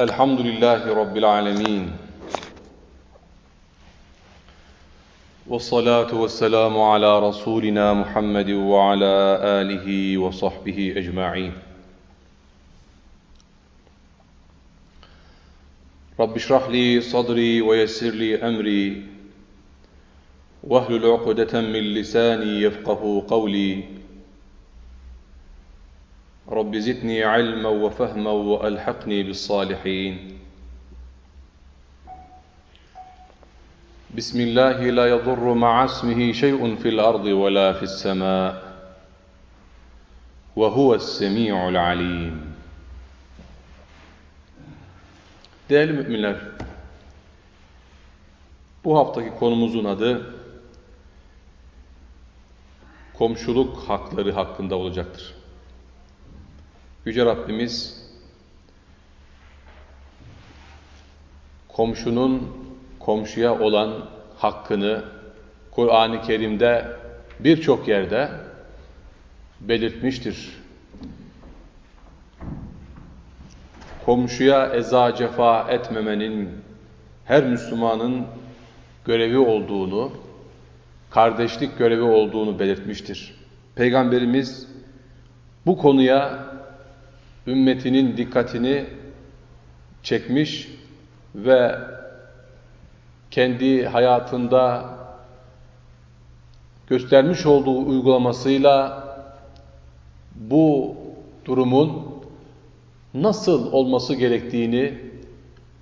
الحمد لله رب العالمين. والصلاة والسلام على رسولنا محمد وعلى آله وصحبه أجمعين. رب اشرح لي صدري ويسر لي أمري. واهلل عقدة من لساني يفقه قولي. رب زدني علما وفهما وألحقني بالصالحين بسم الله لا يضر مع اسمه شيء في الأرض ولا في السماء وهو السميع العليم Değerli müminler, bu haftaki konumuzun adı komşuluk hakları hakkında olacaktır. Yüce Rabbimiz komşunun komşuya olan hakkını Kur'an-ı Kerim'de birçok yerde belirtmiştir. Komşuya eza cefa etmemenin her Müslümanın görevi olduğunu, kardeşlik görevi olduğunu belirtmiştir. Peygamberimiz bu konuya ümmetinin dikkatini çekmiş ve kendi hayatında göstermiş olduğu uygulamasıyla bu durumun nasıl olması gerektiğini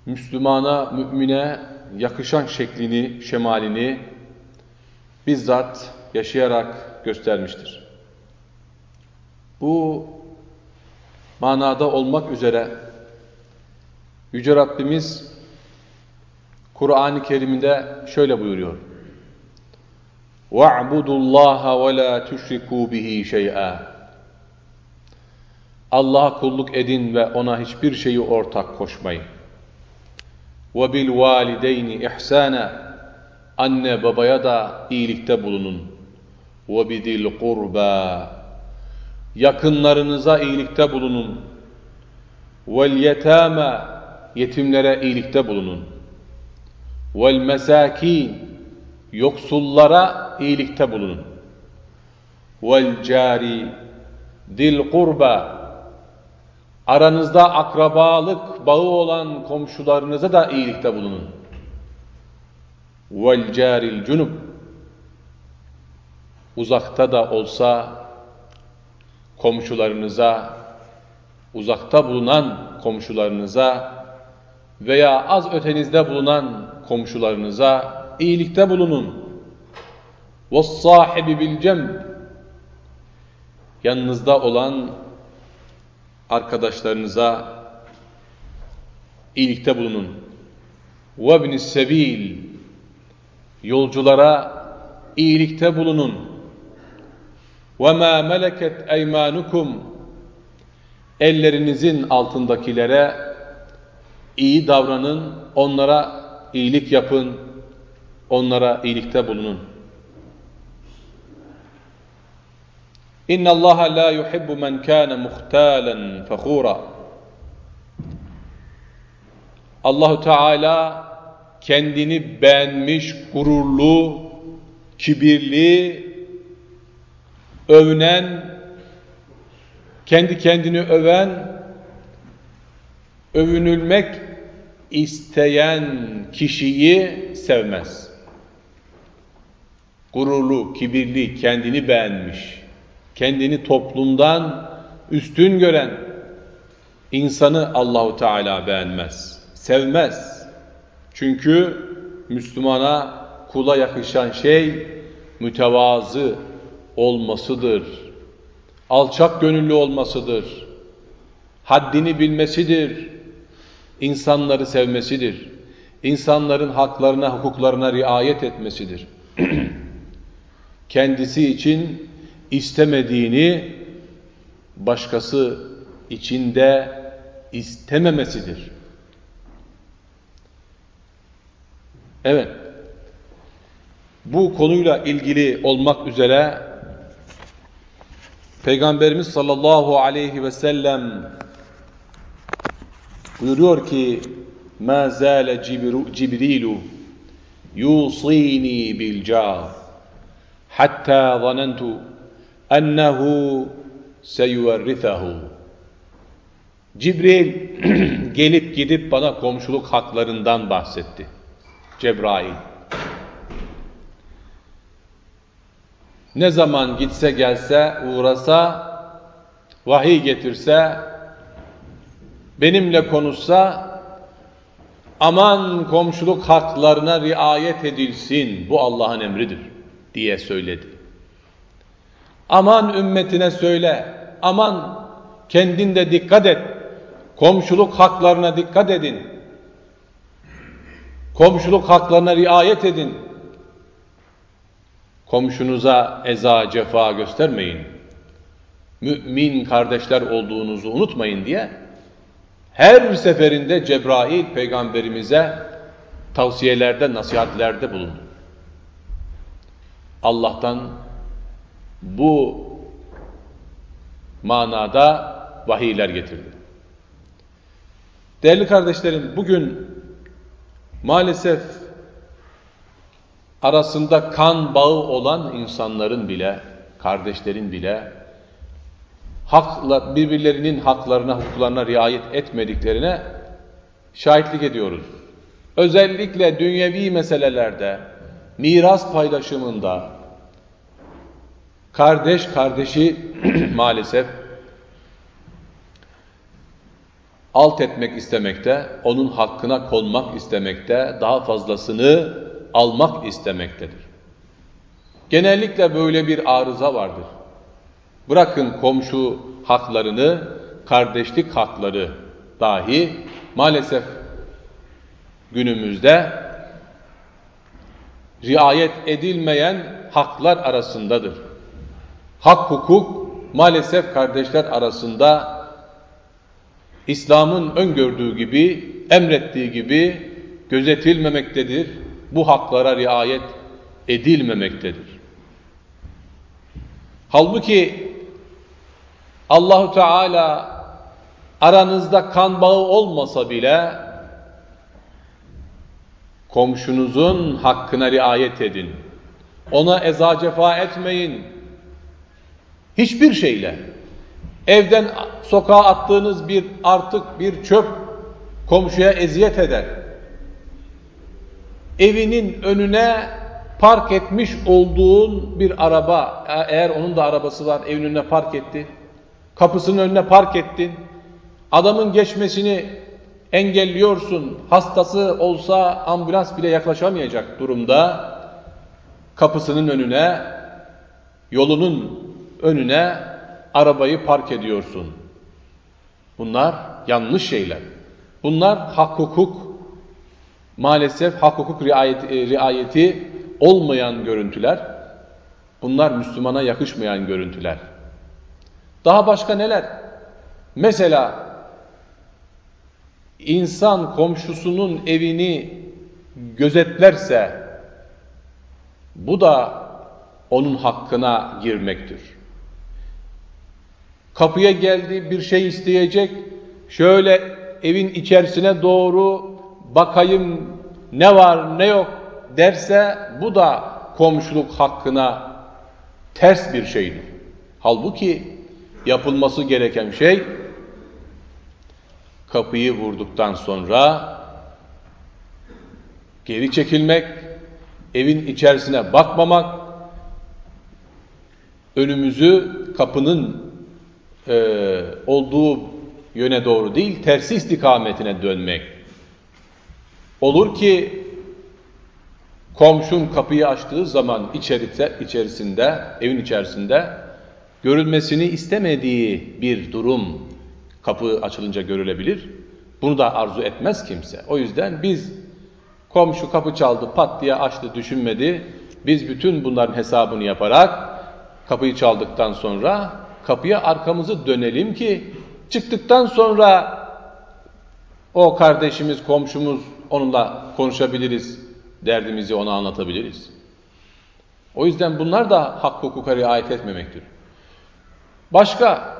Müslümana, mümine yakışan şeklini, şemalini bizzat yaşayarak göstermiştir. Bu manada olmak üzere Yüce Rabbimiz Kur'an-ı Kerim'de şöyle buyuruyor. وَاعْبُدُوا اللّٰهَ وَلَا تُشْرِكُوا بِهِ شَيْئًا Allah'a kulluk edin ve ona hiçbir şeyi ortak koşmayın. وَبِالْوَالِدَيْنِ اِحْسَانًا Anne babaya da iyilikte bulunun. وَبِذِي الْقُرْبَى Yakınlarınıza iyilikte bulunun. وَالْيَتَامَ Yetimlere iyilikte bulunun. وَالْمَسَاكِينَ Yoksullara iyilikte bulunun. وَالْجَارِ dil kurba Aranızda akrabalık bağı olan komşularınıza da iyilikte bulunun. وَالْجَارِ الْجُنُبِ Uzakta da olsa komşularınıza, uzakta bulunan komşularınıza veya az ötenizde bulunan komşularınıza iyilikte bulunun. وَالصَّاحِبِ بِالْجَمْبِ Yanınızda olan arkadaşlarınıza iyilikte bulunun. وَابْنِ السَّب۪يلِ Yolculara iyilikte bulunun. وَمَا مَلَكَتْ اَيْمَانُكُمْ Ellerinizin altındakilere iyi davranın, onlara iyilik yapın, onlara iyilikte bulunun. İnna Allah la yuhibbu men kana muhtalan fakhura. Allahu Teala kendini beğenmiş, gururlu, kibirli, övünen, kendi kendini öven, övünülmek isteyen kişiyi sevmez. Gururlu, kibirli, kendini beğenmiş, kendini toplumdan üstün gören insanı Allahu Teala beğenmez, sevmez. Çünkü Müslümana kula yakışan şey mütevazı olmasıdır. Alçak gönüllü olmasıdır. Haddini bilmesidir. insanları sevmesidir. İnsanların haklarına, hukuklarına riayet etmesidir. Kendisi için istemediğini başkası içinde istememesidir. Evet. Bu konuyla ilgili olmak üzere Peygamberimiz sallallahu aleyhi ve sellem Buyuruyor ki مَا زَالَ جِبْرِيلُ يُوصِينِي بِالْجَارِ حَتَّى ظَنَنْتُ أَنَّهُ سَيُوَرِّثَهُ Cibril gelip gidip bana komşuluk haklarından bahsetti. Cebrail. Ne zaman gitse gelse, uğrasa, vahiy getirse, benimle konuşsa, aman komşuluk haklarına riayet edilsin, bu Allah'ın emridir diye söyledi. Aman ümmetine söyle, aman kendin de dikkat et, komşuluk haklarına dikkat edin, komşuluk haklarına riayet edin, komşunuza eza cefa göstermeyin, mümin kardeşler olduğunuzu unutmayın diye her seferinde Cebrail peygamberimize tavsiyelerde, nasihatlerde bulundu. Allah'tan bu manada vahiyler getirdi. Değerli kardeşlerim, bugün maalesef arasında kan bağı olan insanların bile, kardeşlerin bile hakla, birbirlerinin haklarına, hukuklarına riayet etmediklerine şahitlik ediyoruz. Özellikle dünyevi meselelerde, miras paylaşımında, kardeş kardeşi maalesef alt etmek istemekte, onun hakkına konmak istemekte, daha fazlasını almak istemektedir. Genellikle böyle bir arıza vardır. Bırakın komşu haklarını, kardeşlik hakları dahi maalesef günümüzde riayet edilmeyen haklar arasındadır. Hak hukuk maalesef kardeşler arasında İslam'ın öngördüğü gibi, emrettiği gibi gözetilmemektedir. Bu haklara riayet edilmemektedir. Halbuki Allahu Teala aranızda kan bağı olmasa bile komşunuzun hakkına riayet edin. Ona eza cefa etmeyin. Hiçbir şeyle. Evden sokağa attığınız bir artık bir çöp komşuya eziyet eder. Evinin önüne park etmiş olduğun bir araba, e, eğer onun da arabası var, evin önüne park etti. Kapısının önüne park ettin. Adamın geçmesini engelliyorsun. Hastası olsa ambulans bile yaklaşamayacak durumda kapısının önüne, yolunun önüne arabayı park ediyorsun. Bunlar yanlış şeyler. Bunlar hak hukuk, maalesef hak hukuk riayeti, e, riayeti olmayan görüntüler. Bunlar Müslümana yakışmayan görüntüler. Daha başka neler? Mesela insan komşusunun evini gözetlerse bu da onun hakkına girmektir. Kapıya geldi bir şey isteyecek. Şöyle evin içerisine doğru bakayım ne var ne yok derse bu da komşuluk hakkına ters bir şeydir. Halbuki yapılması gereken şey kapıyı vurduktan sonra geri çekilmek, evin içerisine bakmamak, önümüzü kapının e, olduğu yöne doğru değil, tersi istikametine dönmek. Olur ki komşun kapıyı açtığı zaman içeride, içerisinde, evin içerisinde görülmesini istemediği bir durum kapı açılınca görülebilir. Bunu da arzu etmez kimse. O yüzden biz komşu kapı çaldı pat diye açtı düşünmedi. Biz bütün bunların hesabını yaparak kapıyı çaldıktan sonra kapıya arkamızı dönelim ki çıktıktan sonra o kardeşimiz, komşumuz onunla konuşabiliriz, derdimizi ona anlatabiliriz. O yüzden bunlar da hak hukuka riayet etmemektir. Başka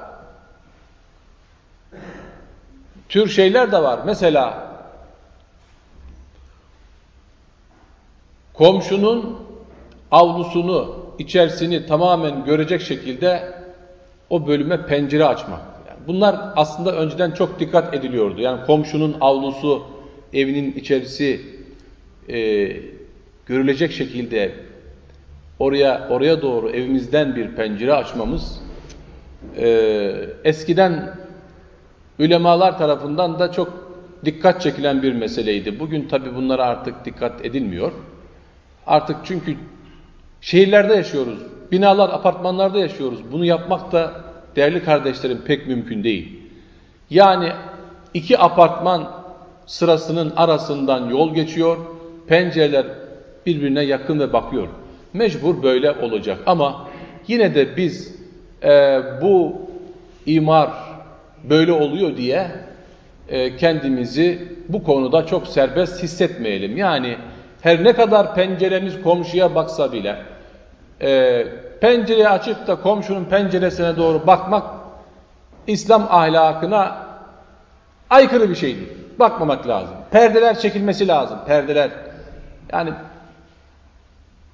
tür şeyler de var. Mesela komşunun avlusunu, içerisini tamamen görecek şekilde o bölüme pencere açmak. Yani bunlar aslında önceden çok dikkat ediliyordu. Yani komşunun avlusu, evinin içerisi e, görülecek şekilde oraya oraya doğru evimizden bir pencere açmamız e, eskiden ulemalar tarafından da çok dikkat çekilen bir meseleydi. Bugün tabi bunlara artık dikkat edilmiyor. Artık çünkü şehirlerde yaşıyoruz, binalar, apartmanlarda yaşıyoruz. Bunu yapmak da değerli kardeşlerim pek mümkün değil. Yani iki apartman sırasının arasından yol geçiyor, pencereler birbirine yakın ve bakıyor. Mecbur böyle olacak ama yine de biz e, bu imar böyle oluyor diye e, kendimizi bu konuda çok serbest hissetmeyelim. Yani her ne kadar penceremiz komşuya baksa bile e, pencereyi açıp da komşunun penceresine doğru bakmak İslam ahlakına aykırı bir şeydir. Bakmamak lazım. Perdeler çekilmesi lazım. Perdeler. Yani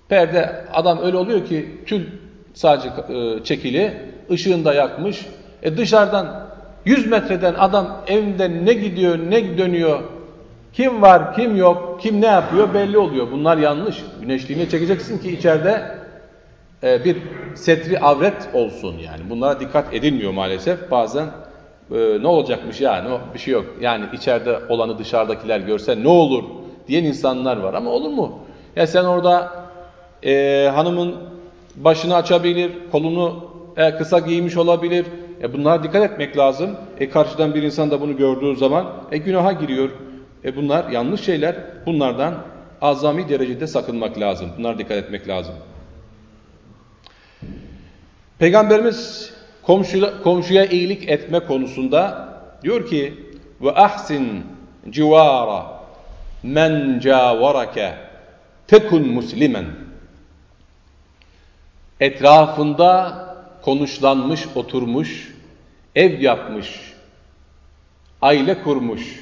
perde adam öyle oluyor ki tül sadece e, çekili, ışığını da yakmış. E dışarıdan 100 metreden adam evinde ne gidiyor, ne dönüyor, kim var, kim yok, kim ne yapıyor belli oluyor. Bunlar yanlış. Güneşliğine çekeceksin ki içeride e, bir setri avret olsun yani. Bunlara dikkat edilmiyor maalesef. Bazen e, ne olacakmış yani o bir şey yok. Yani içeride olanı dışarıdakiler görse ne olur diyen insanlar var. Ama olur mu? Ya sen orada e, hanımın başını açabilir, kolunu e, kısa giymiş olabilir. E bunlara dikkat etmek lazım. E karşıdan bir insan da bunu gördüğü zaman e günaha giriyor. E bunlar yanlış şeyler. Bunlardan azami derecede sakınmak lazım. Bunlara dikkat etmek lazım. Peygamberimiz komşuya, komşuya iyilik etme konusunda diyor ki ve ahsin civara men cavarake tekun muslimen etrafında konuşlanmış, oturmuş, ev yapmış, aile kurmuş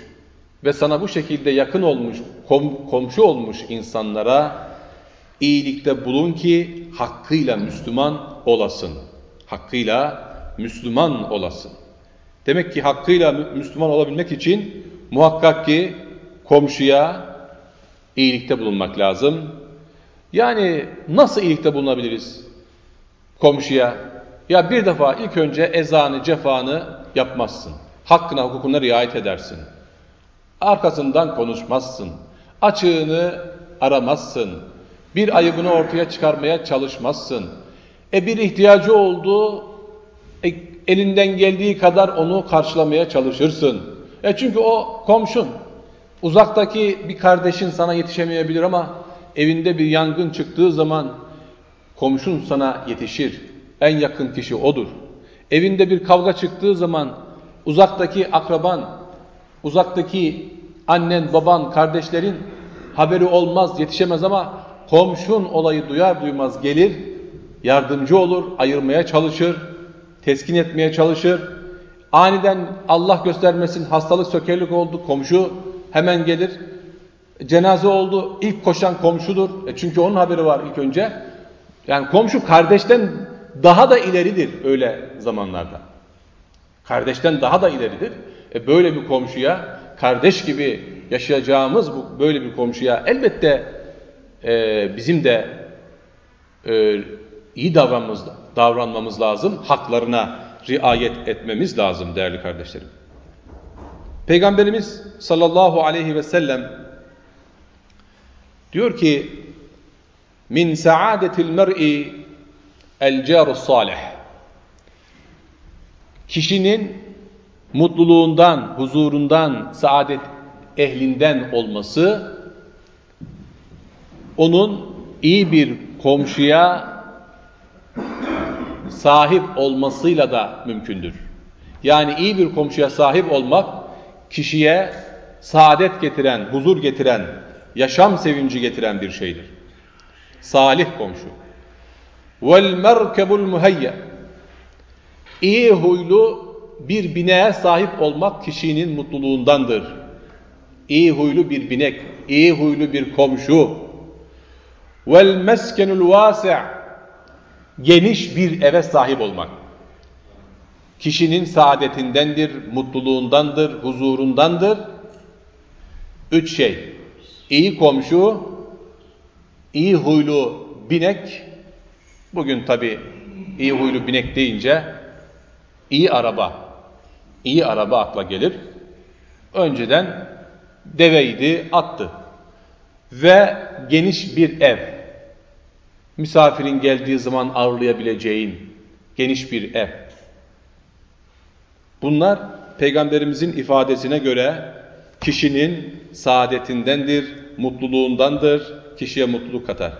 ve sana bu şekilde yakın olmuş, kom komşu olmuş insanlara iyilikte bulun ki hakkıyla Müslüman olasın. Hakkıyla Müslüman olasın. Demek ki hakkıyla Müslüman olabilmek için muhakkak ki komşuya iyilikte bulunmak lazım. Yani nasıl iyilikte bulunabiliriz komşuya? Ya bir defa ilk önce ezanı, cefanı yapmazsın. Hakkına, hukukuna riayet edersin. Arkasından konuşmazsın. Açığını aramazsın. Bir ayıbını ortaya çıkarmaya çalışmazsın. E bir ihtiyacı oldu, e, elinden geldiği kadar onu karşılamaya çalışırsın. E çünkü o komşun. Uzaktaki bir kardeşin sana yetişemeyebilir ama evinde bir yangın çıktığı zaman komşun sana yetişir. En yakın kişi odur. Evinde bir kavga çıktığı zaman uzaktaki akraban, uzaktaki annen, baban, kardeşlerin haberi olmaz, yetişemez ama komşun olayı duyar duymaz gelir, yardımcı olur, ayırmaya çalışır, teskin etmeye çalışır. Aniden Allah göstermesin hastalık sökerlik oldu, komşu hemen gelir. Cenaze oldu, ilk koşan komşudur. E çünkü onun haberi var ilk önce. Yani komşu kardeşten daha da ileridir öyle zamanlarda. Kardeşten daha da ileridir. E böyle bir komşuya, kardeş gibi yaşayacağımız bu böyle bir komşuya elbette e, bizim de e, iyi davranmamız, davranmamız lazım. Haklarına riayet etmemiz lazım değerli kardeşlerim. Peygamberimiz sallallahu aleyhi ve sellem diyor ki min saadetil mer'i el carus salih kişinin mutluluğundan, huzurundan, saadet ehlinden olması onun iyi bir komşuya sahip olmasıyla da mümkündür. Yani iyi bir komşuya sahip olmak kişiye saadet getiren, huzur getiren, yaşam sevinci getiren bir şeydir. Salih komşu. Vel merkebul muhayya. İyi huylu bir bineğe sahip olmak kişinin mutluluğundandır. İyi huylu bir binek, iyi huylu bir komşu. Vel meskenul vasi' geniş bir eve sahip olmak. Kişinin saadetindendir, mutluluğundandır, huzurundandır. Üç şey. İyi komşu, iyi huylu binek. Bugün tabi iyi huylu binek deyince iyi araba, iyi araba akla gelir. Önceden deveydi, attı. Ve geniş bir ev. Misafirin geldiği zaman ağırlayabileceğin geniş bir ev. Bunlar peygamberimizin ifadesine göre kişinin saadetindendir, mutluluğundandır, kişiye mutluluk katar.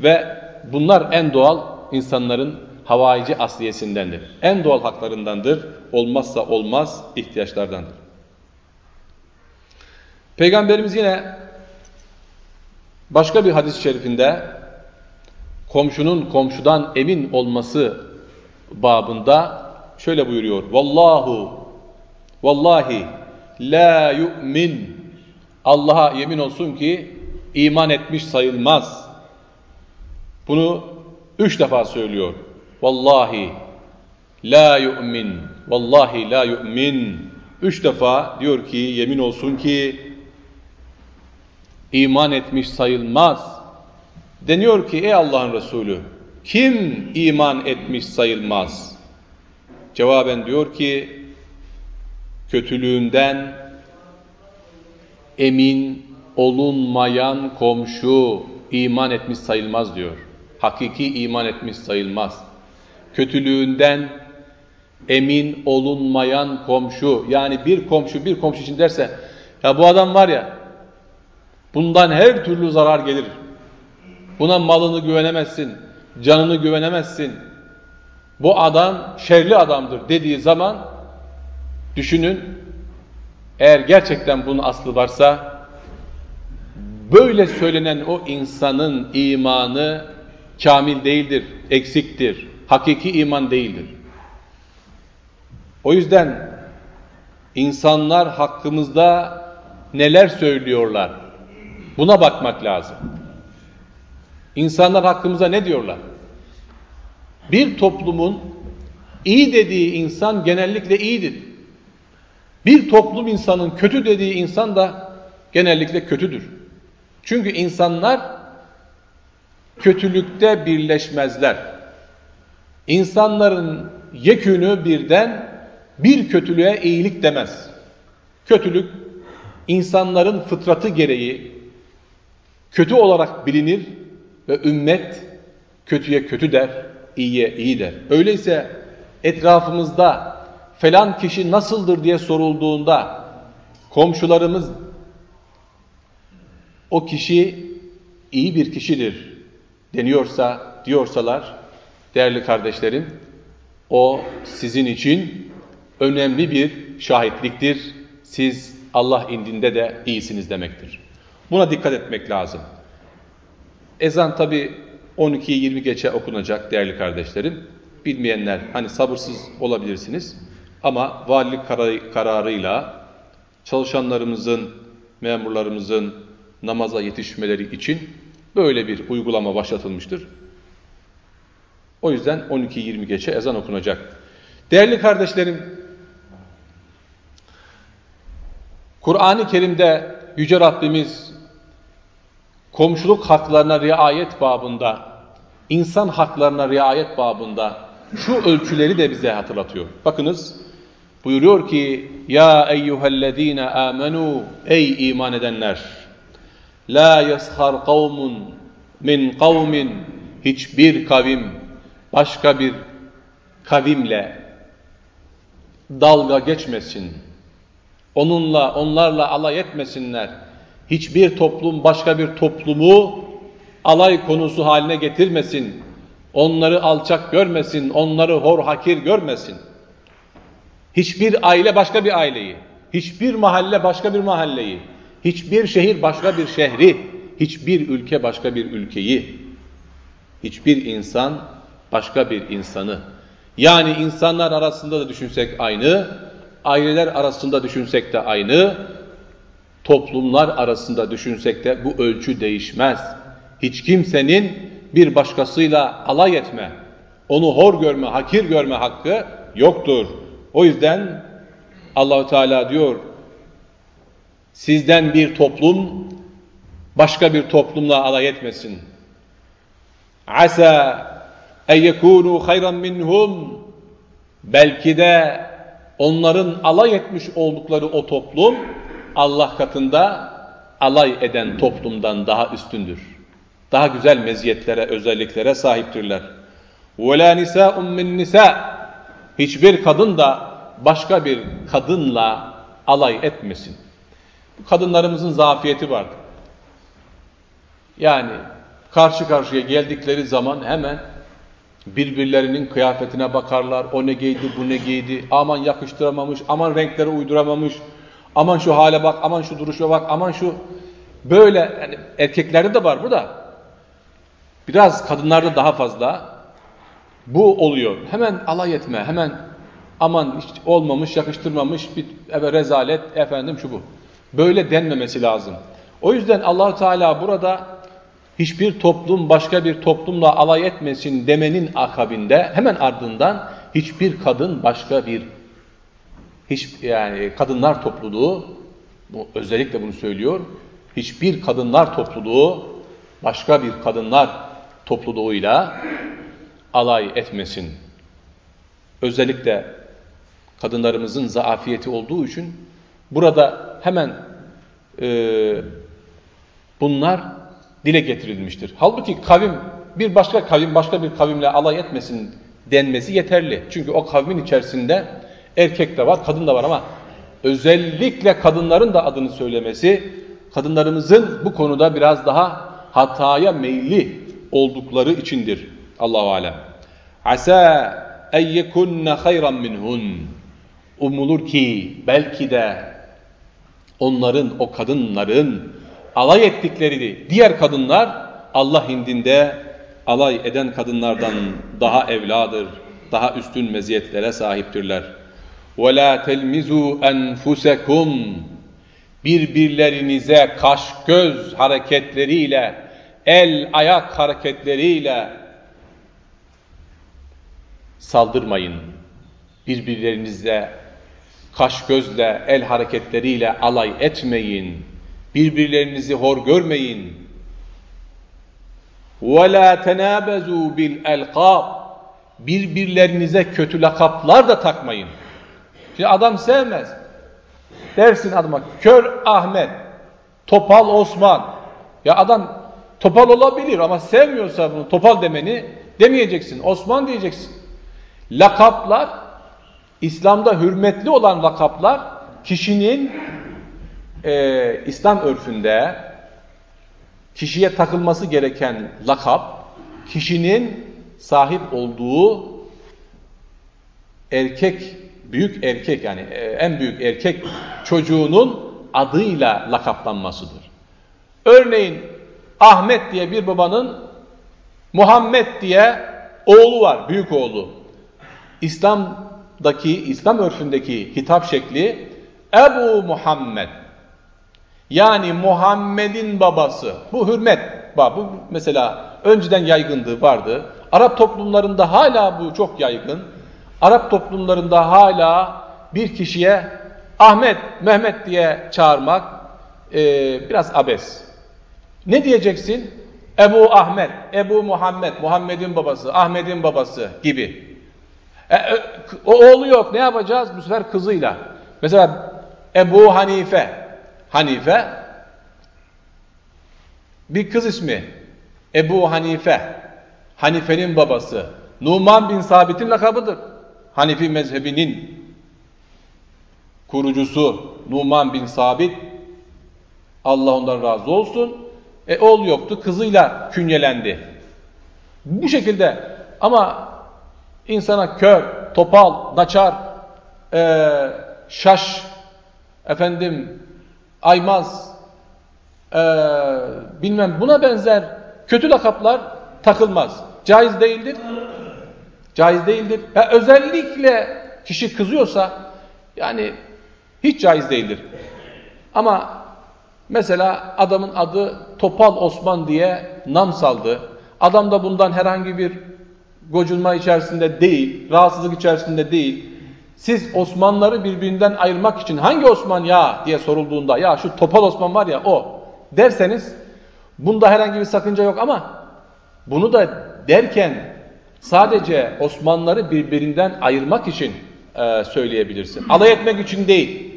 Ve bunlar en doğal insanların havaici asliyesindendir. En doğal haklarındandır, olmazsa olmaz ihtiyaçlardandır. Peygamberimiz yine başka bir hadis-i şerifinde komşunun komşudan emin olması babında şöyle buyuruyor. Vallahu vallahi la yu'min Allah'a yemin olsun ki iman etmiş sayılmaz. Bunu üç defa söylüyor. Vallahi la yu'min vallahi la yu'min üç defa diyor ki yemin olsun ki iman etmiş sayılmaz. Deniyor ki ey Allah'ın Resulü kim iman etmiş sayılmaz? Cevaben diyor ki kötülüğünden emin olunmayan komşu iman etmiş sayılmaz diyor. Hakiki iman etmiş sayılmaz. Kötülüğünden emin olunmayan komşu yani bir komşu bir komşu için derse ya bu adam var ya bundan her türlü zarar gelir. Buna malını güvenemezsin, canını güvenemezsin. Bu adam şerli adamdır dediği zaman düşünün eğer gerçekten bunun aslı varsa böyle söylenen o insanın imanı kamil değildir, eksiktir, hakiki iman değildir. O yüzden insanlar hakkımızda neler söylüyorlar? Buna bakmak lazım. İnsanlar hakkımıza ne diyorlar? Bir toplumun iyi dediği insan genellikle iyidir. Bir toplum insanın kötü dediği insan da genellikle kötüdür. Çünkü insanlar kötülükte birleşmezler. İnsanların yekünü birden bir kötülüğe iyilik demez. Kötülük insanların fıtratı gereği kötü olarak bilinir ve ümmet kötüye kötü der, iyiye iyi der. Öyleyse etrafımızda falan kişi nasıldır diye sorulduğunda komşularımız o kişi iyi bir kişidir deniyorsa, diyorsalar değerli kardeşlerim o sizin için önemli bir şahitliktir. Siz Allah indinde de iyisiniz demektir. Buna dikkat etmek lazım. Ezan tabi 12'yi 20 geçe okunacak değerli kardeşlerim. Bilmeyenler hani sabırsız olabilirsiniz. Ama valilik kararıyla çalışanlarımızın, memurlarımızın namaza yetişmeleri için böyle bir uygulama başlatılmıştır. O yüzden 12-20 geçe ezan okunacak. Değerli kardeşlerim, Kur'an-ı Kerim'de Yüce Rabbimiz komşuluk haklarına riayet babında, insan haklarına riayet babında şu ölçüleri de bize hatırlatıyor. Bakınız buyuruyor ki Ya eyyühellezine amenu Ey iman edenler La yeshar kavmun min kavmin Hiçbir kavim başka bir kavimle dalga geçmesin. Onunla, onlarla alay etmesinler. Hiçbir toplum başka bir toplumu alay konusu haline getirmesin. Onları alçak görmesin, onları hor hakir görmesin. Hiçbir aile başka bir aileyi, hiçbir mahalle başka bir mahalleyi, hiçbir şehir başka bir şehri, hiçbir ülke başka bir ülkeyi, hiçbir insan başka bir insanı. Yani insanlar arasında da düşünsek aynı, aileler arasında düşünsek de aynı, toplumlar arasında düşünsek de bu ölçü değişmez. Hiç kimsenin bir başkasıyla alay etme, onu hor görme, hakir görme hakkı yoktur. O yüzden Allahu Teala diyor, sizden bir toplum başka bir toplumla alay etmesin. Asa en yekunu hayran minhum belki de onların alay etmiş oldukları o toplum Allah katında alay eden toplumdan daha üstündür. Daha güzel meziyetlere, özelliklere sahiptirler. وَلَا نِسَاءٌ مِّن نِسَاءٍ Hiçbir kadın da başka bir kadınla alay etmesin. Kadınlarımızın zafiyeti var. Yani karşı karşıya geldikleri zaman hemen birbirlerinin kıyafetine bakarlar. O ne giydi, bu ne giydi. Aman yakıştıramamış, aman renkleri uyduramamış. Aman şu hale bak, aman şu duruşa bak, aman şu böyle yani erkeklerde de var bu da. Biraz kadınlarda daha fazla bu oluyor. Hemen alay etme, hemen aman hiç olmamış, yakıştırmamış bir evet, rezalet efendim şu bu. Böyle denmemesi lazım. O yüzden Allahu Teala burada hiçbir toplum başka bir toplumla alay etmesin demenin akabinde hemen ardından hiçbir kadın başka bir hiç yani kadınlar topluluğu bu özellikle bunu söylüyor. Hiçbir kadınlar topluluğu başka bir kadınlar topluluğuyla alay etmesin. Özellikle kadınlarımızın zaafiyeti olduğu için burada hemen e, bunlar dile getirilmiştir. Halbuki kavim bir başka kavim başka bir kavimle alay etmesin denmesi yeterli. Çünkü o kavmin içerisinde erkek de var, kadın da var ama özellikle kadınların da adını söylemesi kadınlarımızın bu konuda biraz daha hataya meyilli oldukları içindir. Allahu alem. Asa en yekunne hayran minhun. Umulur ki belki de onların o kadınların alay ettikleri diğer kadınlar Allah indinde alay eden kadınlardan daha evladır, daha üstün meziyetlere sahiptirler. وَلَا تَلْمِزُوا أَنْفُسَكُمْ Birbirlerinize kaş göz hareketleriyle, el ayak hareketleriyle saldırmayın. Birbirlerinize kaş gözle, el hareketleriyle alay etmeyin. Birbirlerinizi hor görmeyin. وَلَا تَنَابَزُوا بِالْاَلْقَابِ Birbirlerinize kötü lakaplar da takmayın. Şimdi adam sevmez. Dersin adama Kör Ahmet, Topal Osman. Ya adam Topal olabilir ama sevmiyorsa bunu Topal demeni demeyeceksin. Osman diyeceksin. Lakaplar, İslam'da hürmetli olan lakaplar kişinin e, İslam örfünde kişiye takılması gereken lakap, kişinin sahip olduğu erkek, büyük erkek yani e, en büyük erkek çocuğunun adıyla lakaplanmasıdır. Örneğin Ahmet diye bir babanın Muhammed diye oğlu var, büyük oğlu. İslam'daki, İslam örfündeki hitap şekli Ebu Muhammed. Yani Muhammed'in babası. Bu hürmet. Bu mesela önceden yaygınlığı vardı. Arap toplumlarında hala bu çok yaygın. Arap toplumlarında hala bir kişiye Ahmet, Mehmet diye çağırmak e, biraz abes. Ne diyeceksin? Ebu Ahmet, Ebu Muhammed, Muhammed'in babası, Ahmet'in babası gibi. E, e, o oğlu yok. Ne yapacağız? Bu sefer kızıyla. Mesela Ebu Hanife. Hanife bir kız ismi. Ebu Hanife. Hanife'nin babası. Numan bin Sabit'in lakabıdır. Hanifi mezhebinin kurucusu Numan bin Sabit. Allah ondan razı olsun. E oğlu yoktu. Kızıyla künyelendi. Bu şekilde ama insana kör, topal, naçar, e, şaş, efendim aymaz, e, bilmem buna benzer kötü lakaplar takılmaz. Caiz değildir. Caiz değildir. Ha, özellikle kişi kızıyorsa yani hiç caiz değildir. Ama mesela adamın adı Topal Osman diye nam saldı. Adam da bundan herhangi bir gocunma içerisinde değil, rahatsızlık içerisinde değil. Siz Osmanlıları birbirinden ayırmak için hangi Osman ya diye sorulduğunda ya şu Topal Osman var ya o derseniz bunda herhangi bir sakınca yok ama bunu da derken sadece Osmanlıları birbirinden ayırmak için e, söyleyebilirsin. Alay etmek için değil.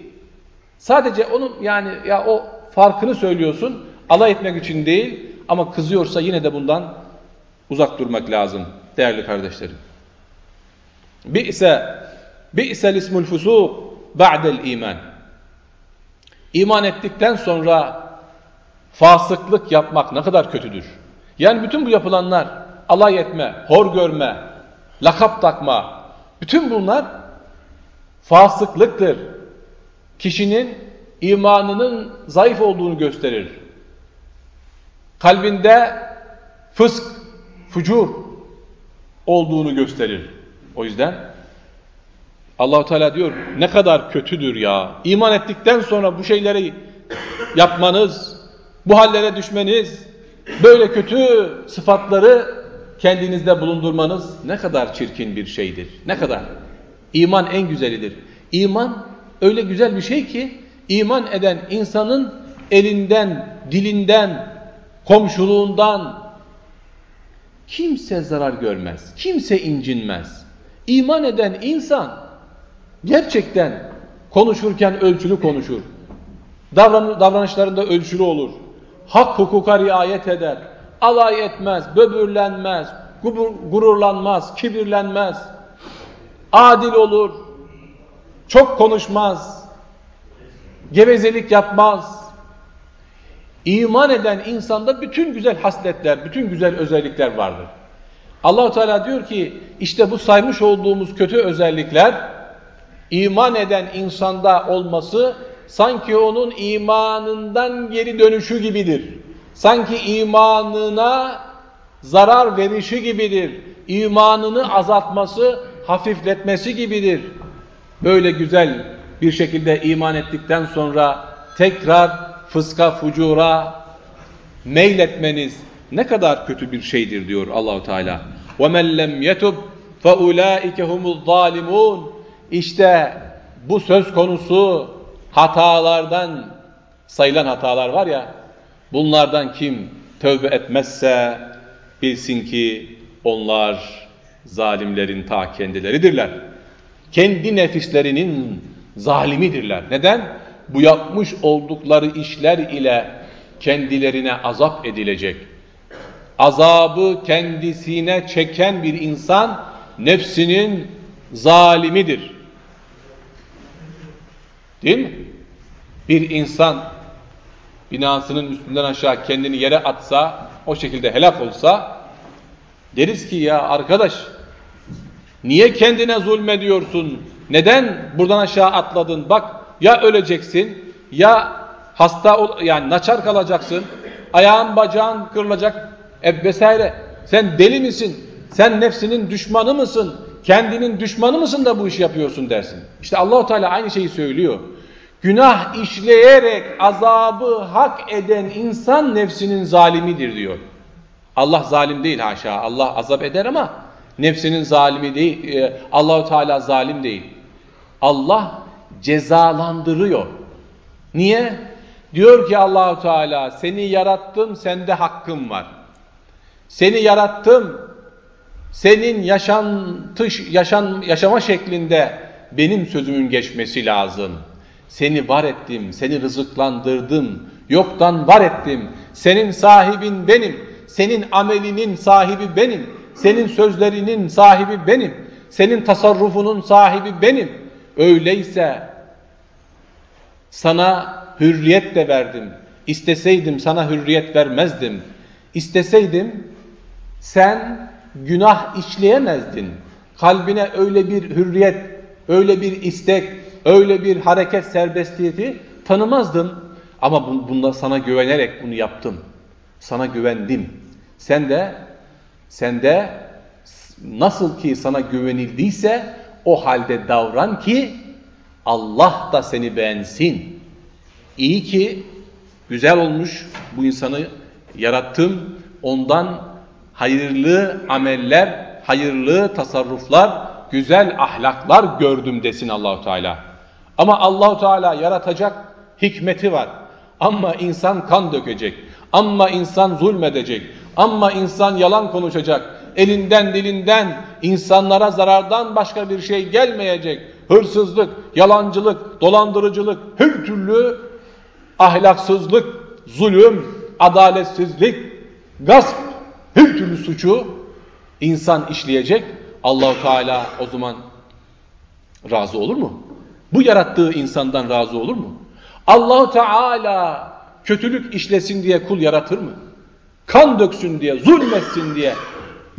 Sadece onun yani ya o farkını söylüyorsun alay etmek için değil ama kızıyorsa yine de bundan uzak durmak lazım değerli kardeşlerim. Bi'se bi'sel ismul fusuk ba'del iman. İman ettikten sonra fasıklık yapmak ne kadar kötüdür. Yani bütün bu yapılanlar alay etme, hor görme, lakap takma, bütün bunlar fasıklıktır. Kişinin imanının zayıf olduğunu gösterir. Kalbinde fısk, fucur olduğunu gösterir. O yüzden Allahu Teala diyor ne kadar kötüdür ya. İman ettikten sonra bu şeyleri yapmanız, bu hallere düşmeniz, böyle kötü sıfatları kendinizde bulundurmanız ne kadar çirkin bir şeydir. Ne kadar. İman en güzelidir. İman öyle güzel bir şey ki iman eden insanın elinden, dilinden, komşuluğundan kimse zarar görmez. Kimse incinmez. İman eden insan gerçekten konuşurken ölçülü konuşur. Davran davranışlarında ölçülü olur. Hak hukuka riayet eder. Alay etmez, böbürlenmez, gururlanmaz, kibirlenmez. Adil olur. Çok konuşmaz. Gevezelik yapmaz. İman eden insanda bütün güzel hasletler, bütün güzel özellikler vardır. Allahu Teala diyor ki işte bu saymış olduğumuz kötü özellikler iman eden insanda olması sanki onun imanından geri dönüşü gibidir Sanki imanına zarar verişi gibidir. İmanını azaltması, hafifletmesi gibidir. Böyle güzel bir şekilde iman ettikten sonra tekrar fıska, fucura meyletmeniz ne kadar kötü bir şeydir diyor Allahu Teala. وَمَنْ لَمْ يَتُبْ فَاُولَٰئِكَ هُمُ الظَّالِمُونَ İşte bu söz konusu hatalardan sayılan hatalar var ya, bunlardan kim tövbe etmezse bilsin ki onlar zalimlerin ta kendileridirler. Kendi nefislerinin zalimidirler. Neden? Bu yapmış oldukları işler ile kendilerine azap edilecek. Azabı kendisine çeken bir insan nefsinin zalimidir. Değil mi? Bir insan binasının üstünden aşağı kendini yere atsa, o şekilde helak olsa, deriz ki ya arkadaş, niye kendine zulmediyorsun? Neden buradan aşağı atladın? Bak ya öleceksin, ya hasta yani naçar kalacaksın, ayağın bacağın kırılacak e, vesaire. Sen deli misin? Sen nefsinin düşmanı mısın? Kendinin düşmanı mısın da bu işi yapıyorsun dersin. İşte Allahu Teala aynı şeyi söylüyor. Günah işleyerek azabı hak eden insan nefsinin zalimidir diyor. Allah zalim değil haşa. Allah azap eder ama nefsinin zalimi değil. E, Allahu Teala zalim değil. Allah cezalandırıyor. Niye? Diyor ki Allahu Teala seni yarattım sende hakkım var. Seni yarattım. Senin yaşantı yaşan yaşama şeklinde benim sözümün geçmesi lazım. Seni var ettim, seni rızıklandırdım, yoktan var ettim. Senin sahibin benim, senin amelinin sahibi benim, senin sözlerinin sahibi benim, senin tasarrufunun sahibi benim. Öyleyse sana hürriyet de verdim. İsteseydim sana hürriyet vermezdim. İsteseydim sen günah işleyemezdin. Kalbine öyle bir hürriyet, öyle bir istek, öyle bir hareket serbestiyeti tanımazdım. Ama bunda sana güvenerek bunu yaptım. Sana güvendim. Sen de sen de nasıl ki sana güvenildiyse o halde davran ki Allah da seni beğensin. İyi ki güzel olmuş bu insanı yarattım. Ondan hayırlı ameller, hayırlı tasarruflar, güzel ahlaklar gördüm desin Allahu Teala. Ama Allahu Teala yaratacak hikmeti var. Ama insan kan dökecek. Ama insan zulmedecek. Ama insan yalan konuşacak. Elinden dilinden insanlara zarardan başka bir şey gelmeyecek. Hırsızlık, yalancılık, dolandırıcılık, her türlü ahlaksızlık, zulüm, adaletsizlik, gasp, her türlü suçu insan işleyecek. Allahu Teala o zaman razı olur mu? Bu yarattığı insandan razı olur mu? Allahu Teala kötülük işlesin diye kul yaratır mı? Kan döksün diye, zulmetsin diye,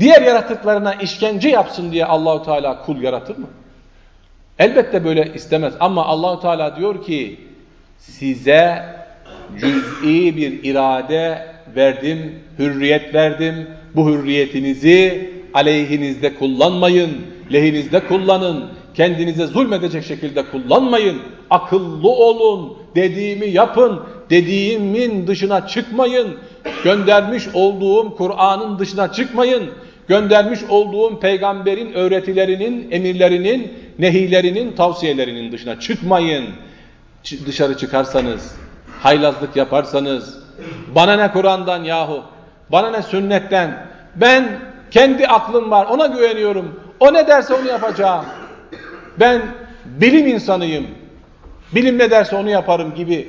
diğer yaratıklarına işkence yapsın diye Allahu Teala kul yaratır mı? Elbette böyle istemez ama Allahu Teala diyor ki size cüz'i bir irade verdim, hürriyet verdim. Bu hürriyetinizi aleyhinizde kullanmayın, lehinizde kullanın. Kendinize zulmedecek şekilde kullanmayın. Akıllı olun, dediğimi yapın, dediğimin dışına çıkmayın. Göndermiş olduğum Kur'an'ın dışına çıkmayın. Göndermiş olduğum peygamberin öğretilerinin, emirlerinin, nehilerinin, tavsiyelerinin dışına çıkmayın. Ç dışarı çıkarsanız, haylazlık yaparsanız, bana ne Kur'an'dan yahu, bana ne sünnetten, ben kendi aklım var ona güveniyorum, o ne derse onu yapacağım. Ben bilim insanıyım, bilim ne derse onu yaparım gibi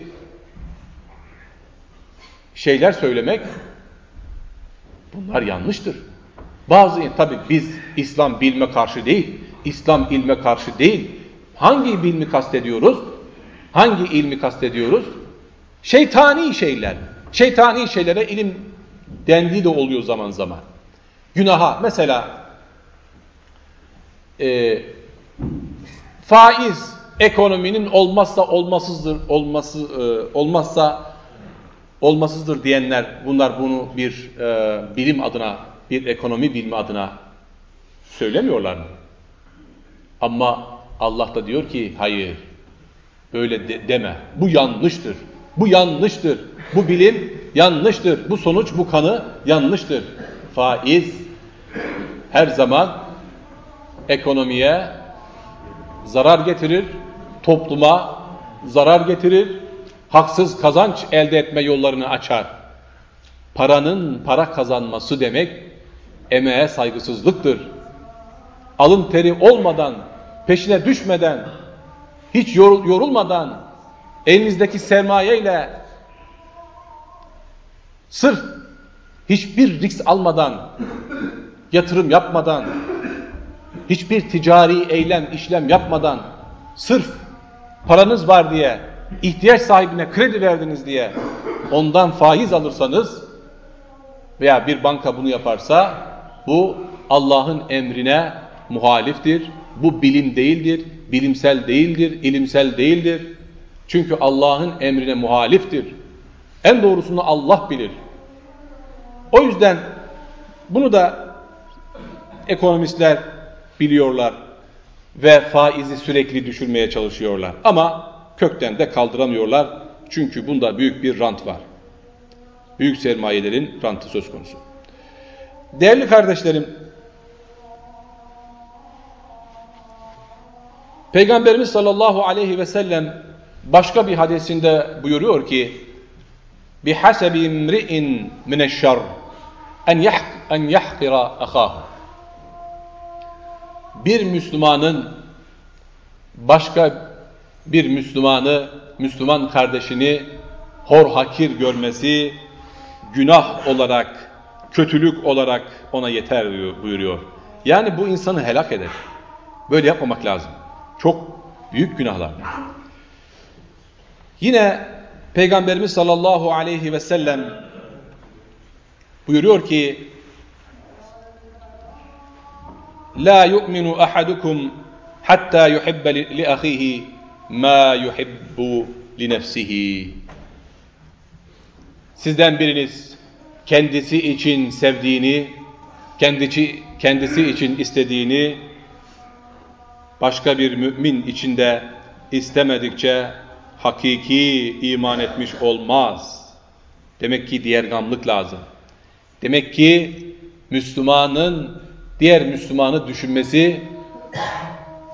şeyler söylemek bunlar yanlıştır. Bazı tabi biz İslam bilme karşı değil, İslam ilme karşı değil. Hangi bilmi kastediyoruz? Hangi ilmi kastediyoruz? Şeytani şeyler. Şeytani şeylere ilim dendiği de oluyor zaman zaman. Günaha mesela e, faiz ekonominin olmazsa olmasızdır olması e, olmazsa olmasızdır diyenler bunlar bunu bir e, bilim adına bir ekonomi bilimi adına söylemiyorlar mı? Ama Allah da diyor ki hayır böyle de, deme. Bu yanlıştır. Bu yanlıştır. Bu bilim yanlıştır. Bu sonuç bu kanı yanlıştır. Faiz her zaman ekonomiye zarar getirir topluma zarar getirir haksız kazanç elde etme yollarını açar. Paranın para kazanması demek emeğe saygısızlıktır. Alın teri olmadan, peşine düşmeden, hiç yorulmadan, elinizdeki sermayeyle sırf hiçbir risk almadan, yatırım yapmadan, hiçbir ticari eylem, işlem yapmadan, sırf paranız var diye ihtiyaç sahibine kredi verdiniz diye ondan faiz alırsanız veya bir banka bunu yaparsa bu Allah'ın emrine muhaliftir. Bu bilim değildir, bilimsel değildir, ilimsel değildir. Çünkü Allah'ın emrine muhaliftir. En doğrusunu Allah bilir. O yüzden bunu da ekonomistler biliyorlar ve faizi sürekli düşürmeye çalışıyorlar. Ama kökten de kaldıramıyorlar. Çünkü bunda büyük bir rant var. Büyük sermayelerin rantı söz konusu. Değerli kardeşlerim, Peygamberimiz sallallahu aleyhi ve sellem başka bir hadisinde buyuruyor ki بِحَسَبِ اِمْرِئٍ مِنَ الشَّرِّ en yahkira ahahu. Bir Müslümanın başka bir Müslümanı, Müslüman kardeşini hor hakir görmesi günah olarak, kötülük olarak ona yeter buyuruyor. Yani bu insanı helak eder. Böyle yapmamak lazım. Çok büyük günahlar. Yine Peygamberimiz sallallahu aleyhi ve sellem buyuruyor ki La yu'minu ahadukum hatta yuhibbe li ahihi ma yuhibbu li nefsihi. Sizden biriniz kendisi için sevdiğini kendisi, kendisi için istediğini başka bir mümin içinde istemedikçe hakiki iman etmiş olmaz. Demek ki diğer gamlık lazım. Demek ki Müslümanın diğer Müslümanı düşünmesi,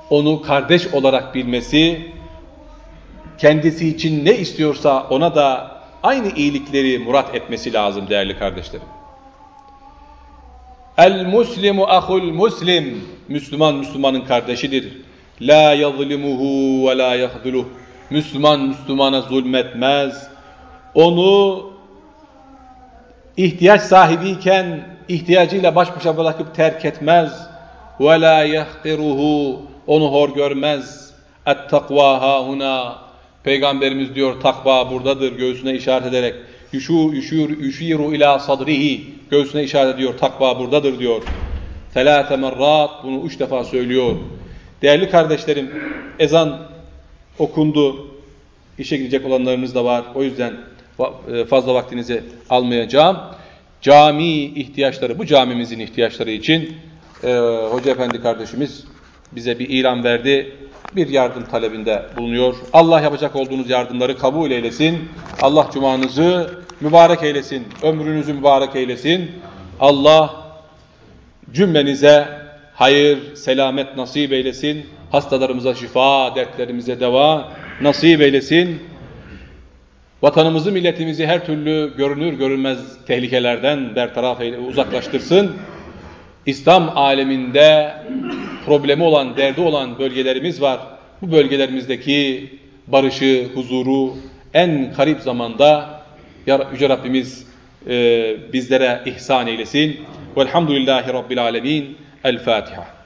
onu kardeş olarak bilmesi, kendisi için ne istiyorsa ona da aynı iyilikleri murat etmesi lazım değerli kardeşlerim. El muslimu ahul muslim. Müslüman Müslümanın kardeşidir. La yazlimuhu ve la yahduluh. Müslüman Müslümana zulmetmez. Onu ihtiyaç sahibiyken ihtiyacıyla baş başa bırakıp terk etmez. Ve la yahqiruhu. Onu hor görmez. Et takva hahuna. Peygamberimiz diyor takva buradadır göğsüne işaret ederek. Yuşur, yuşur, yuşiru ila sadrihi. Göğsüne işaret ediyor. Takva buradadır diyor. Selate merrat. Bunu üç defa söylüyor. Değerli kardeşlerim, ezan okundu. İşe gidecek olanlarınız da var. O yüzden e, fazla vaktinizi almayacağım. Cami ihtiyaçları, bu camimizin ihtiyaçları için e, Hoca Efendi kardeşimiz bize bir ilan verdi. Bir yardım talebinde bulunuyor. Allah yapacak olduğunuz yardımları kabul eylesin. Allah cumanızı mübarek eylesin. Ömrünüzü mübarek eylesin. Allah cümlenize hayır, selamet nasip eylesin. Hastalarımıza şifa, dertlerimize deva nasip eylesin. Vatanımızı, milletimizi her türlü görünür görünmez tehlikelerden bertaraf uzaklaştırsın. İslam aleminde problemi olan, derdi olan bölgelerimiz var. Bu bölgelerimizdeki barışı, huzuru en karip zamanda Yüce Rabbimiz e, bizlere ihsan eylesin. Velhamdülillahi Rabbil Alemin. El Fatiha.